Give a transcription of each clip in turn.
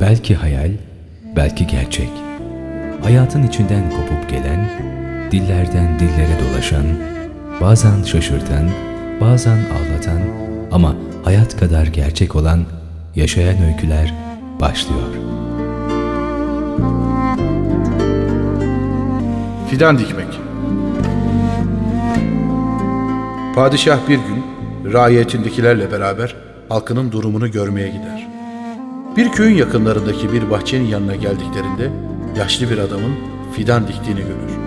Belki hayal, belki gerçek. Hayatın içinden kopup gelen, dillerden dillere dolaşan, bazen şaşırtan, bazen ağlatan ama hayat kadar gerçek olan yaşayan öyküler başlıyor. Fidan dikmek Padişah bir gün raiyetindekilerle beraber halkının durumunu görmeye gider. Bir köyün yakınlarındaki bir bahçenin yanına geldiklerinde yaşlı bir adamın fidan diktiğini görür.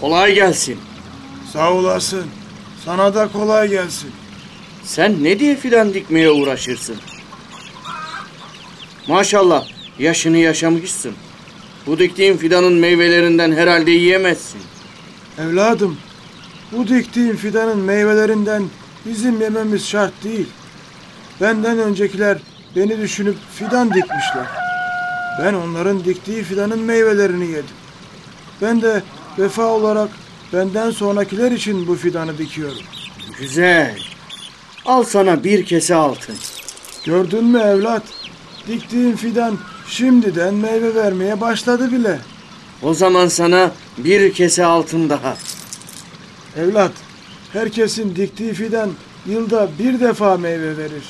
Kolay gelsin. Sağ olasın. Sana da kolay gelsin. Sen ne diye fidan dikmeye uğraşırsın? Maşallah yaşını yaşamışsın. Bu diktiğin fidanın meyvelerinden herhalde yiyemezsin. Evladım, bu diktiğin fidanın meyvelerinden bizim yememiz şart değil. Benden öncekiler beni düşünüp fidan dikmişler. Ben onların diktiği fidanın meyvelerini yedim. Ben de vefa olarak benden sonrakiler için bu fidanı dikiyorum. Güzel. Al sana bir kese altın. Gördün mü evlat? Diktiğin fidan şimdiden meyve vermeye başladı bile. O zaman sana bir kese altın daha. Evlat, herkesin diktiği fidan yılda bir defa meyve verir.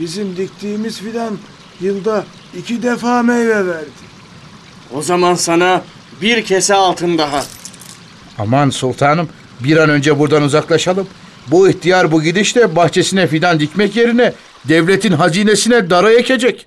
Bizim diktiğimiz fidan yılda iki defa meyve verdi. O zaman sana bir kese altın daha. Aman sultanım bir an önce buradan uzaklaşalım. Bu ihtiyar bu gidişle bahçesine fidan dikmek yerine devletin hazinesine dara ekecek.